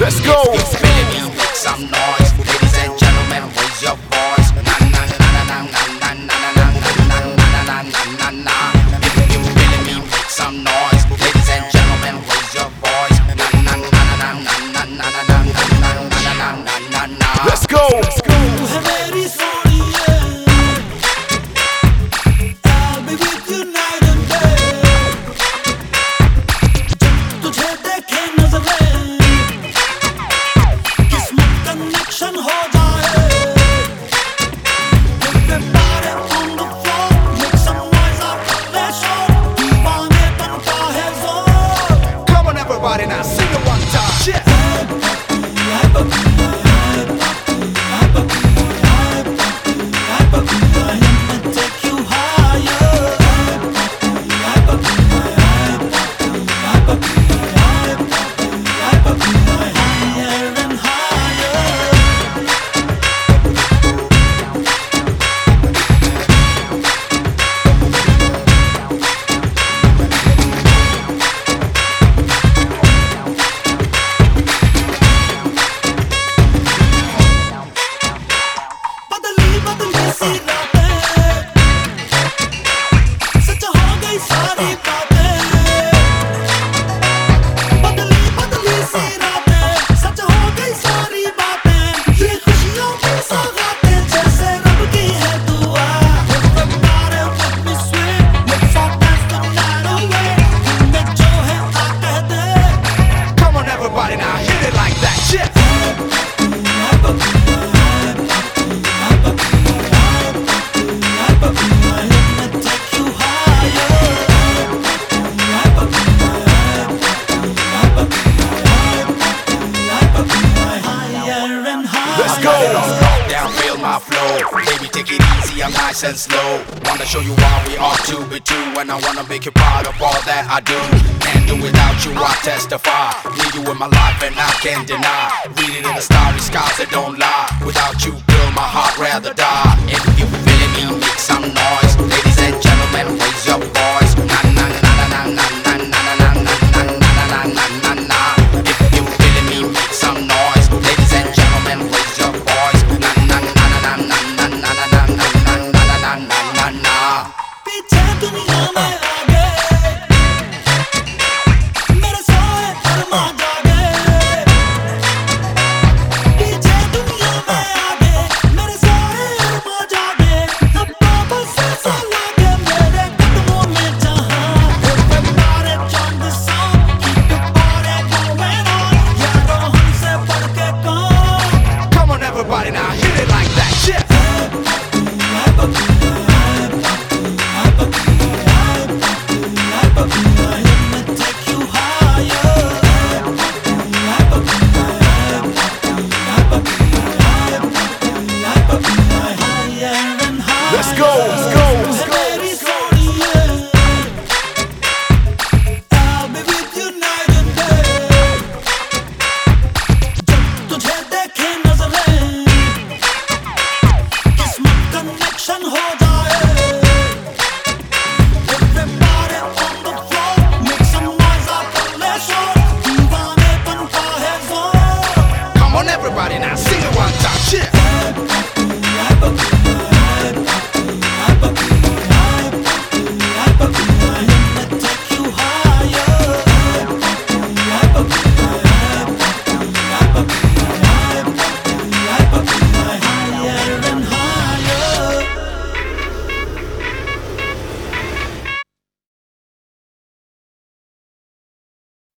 Let's go. Make some noise, ladies and gentlemen, raise your voice. Down, feel my flow. Baby, take it easy, I'm nice and slow. Wanna show you why we are two be two, and I wanna make you proud of all that I do. Can't do without you, I testify. Need you in my life, and I can't deny. Read it in the starry skies that don't lie. Without you, girl, my heart